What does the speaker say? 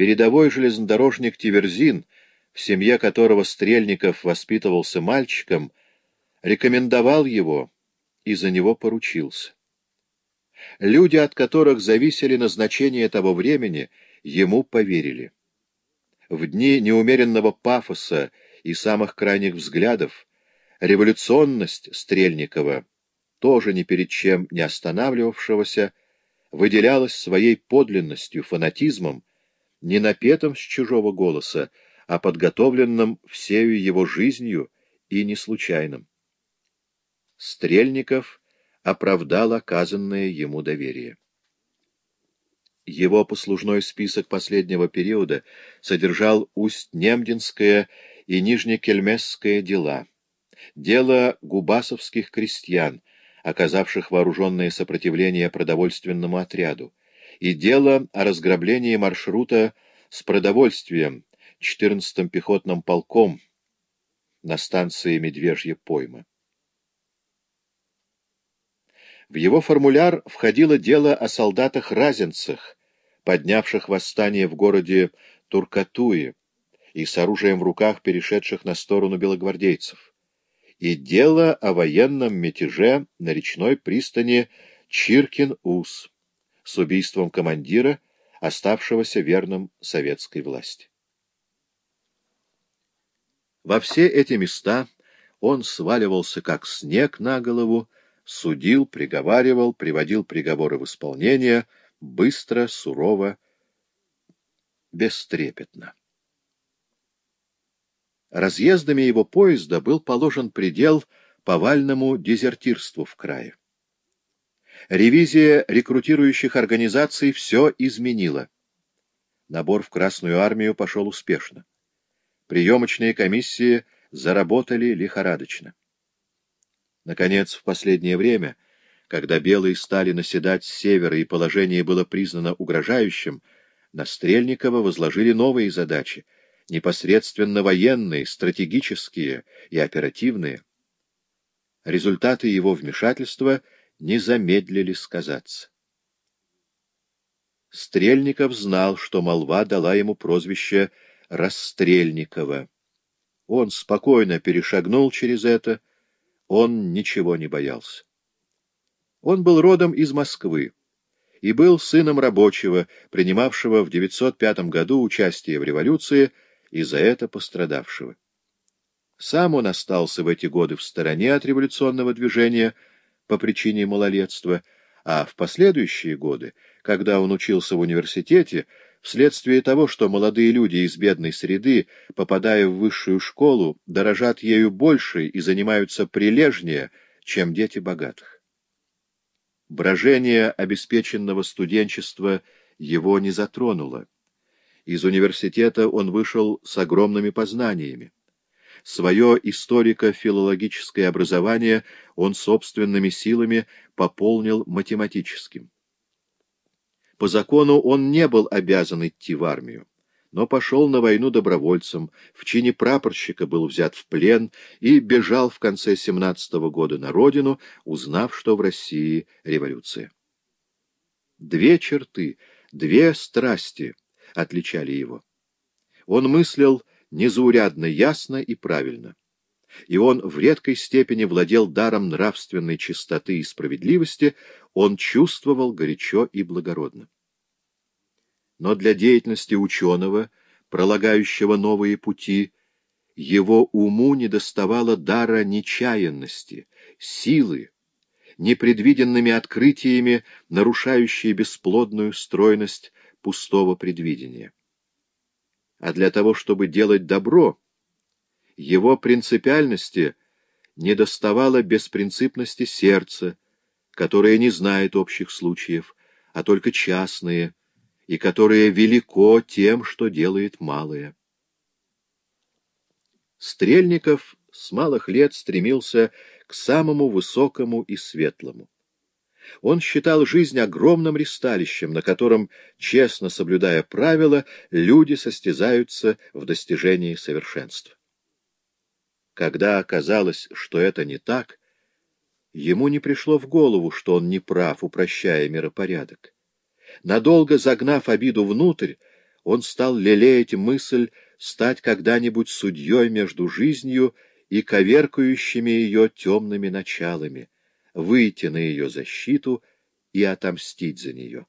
Передовой железнодорожник Тиверзин, в семье которого Стрельников воспитывался мальчиком, рекомендовал его и за него поручился. Люди, от которых зависели назначения того времени, ему поверили. В дни неумеренного пафоса и самых крайних взглядов революционность Стрельникова, тоже ни перед чем не останавливавшегося, выделялась своей подлинностью, фанатизмом, не напетом с чужого голоса, а подготовленным всею его жизнью и не случайным. Стрельников оправдал оказанное ему доверие. Его послужной список последнего периода содержал Усть-Немдинское и Нижнекельмесское дела, дело губасовских крестьян, оказавших вооруженное сопротивление продовольственному отряду, и дело о разграблении маршрута с продовольствием 14-м пехотным полком на станции Медвежья пойма. В его формуляр входило дело о солдатах-разинцах, поднявших восстание в городе Туркатуи и с оружием в руках перешедших на сторону белогвардейцев, и дело о военном мятеже на речной пристани Чиркин-Ус с убийством командира, оставшегося верным советской власти. Во все эти места он сваливался как снег на голову, судил, приговаривал, приводил приговоры в исполнение, быстро, сурово, бестрепетно. Разъездами его поезда был положен предел повальному дезертирству в крае. Ревизия рекрутирующих организаций все изменила. Набор в Красную армию пошел успешно. Приемочные комиссии заработали лихорадочно. Наконец, в последнее время, когда белые стали наседать с севера и положение было признано угрожающим, на Стрельникова возложили новые задачи, непосредственно военные, стратегические и оперативные. Результаты его вмешательства не замедлили сказаться. Стрельников знал, что молва дала ему прозвище Расстрельникова. Он спокойно перешагнул через это, он ничего не боялся. Он был родом из Москвы и был сыном рабочего, принимавшего в 905 году участие в революции и за это пострадавшего. Сам он остался в эти годы в стороне от революционного движения по причине малолетства, а в последующие годы, когда он учился в университете, вследствие того, что молодые люди из бедной среды, попадая в высшую школу, дорожат ею больше и занимаются прилежнее, чем дети богатых. Брожение обеспеченного студенчества его не затронуло. Из университета он вышел с огромными познаниями. Свое историко-филологическое образование он собственными силами пополнил математическим. По закону он не был обязан идти в армию, но пошел на войну добровольцем, в чине прапорщика был взят в плен и бежал в конце 17 -го года на родину, узнав, что в России революция. Две черты, две страсти отличали его. Он мыслил незаурядно, ясно и правильно и он в редкой степени владел даром нравственной чистоты и справедливости, он чувствовал горячо и благородно. Но для деятельности ученого, пролагающего новые пути, его уму недоставало дара нечаянности, силы, непредвиденными открытиями, нарушающие бесплодную стройность пустого предвидения. А для того, чтобы делать добро, его принципиальности недоставало беспринципности сердца, которое не знает общих случаев, а только частные, и которое велико тем, что делает малое. Стрельников с малых лет стремился к самому высокому и светлому. Он считал жизнь огромным ристалищем, на котором, честно соблюдая правила, люди состязаются в достижении совершенства. Когда оказалось, что это не так, ему не пришло в голову, что он не прав, упрощая миропорядок. Надолго загнав обиду внутрь, он стал лелеять мысль стать когда-нибудь судьей между жизнью и коверкающими ее темными началами, выйти на ее защиту и отомстить за нее.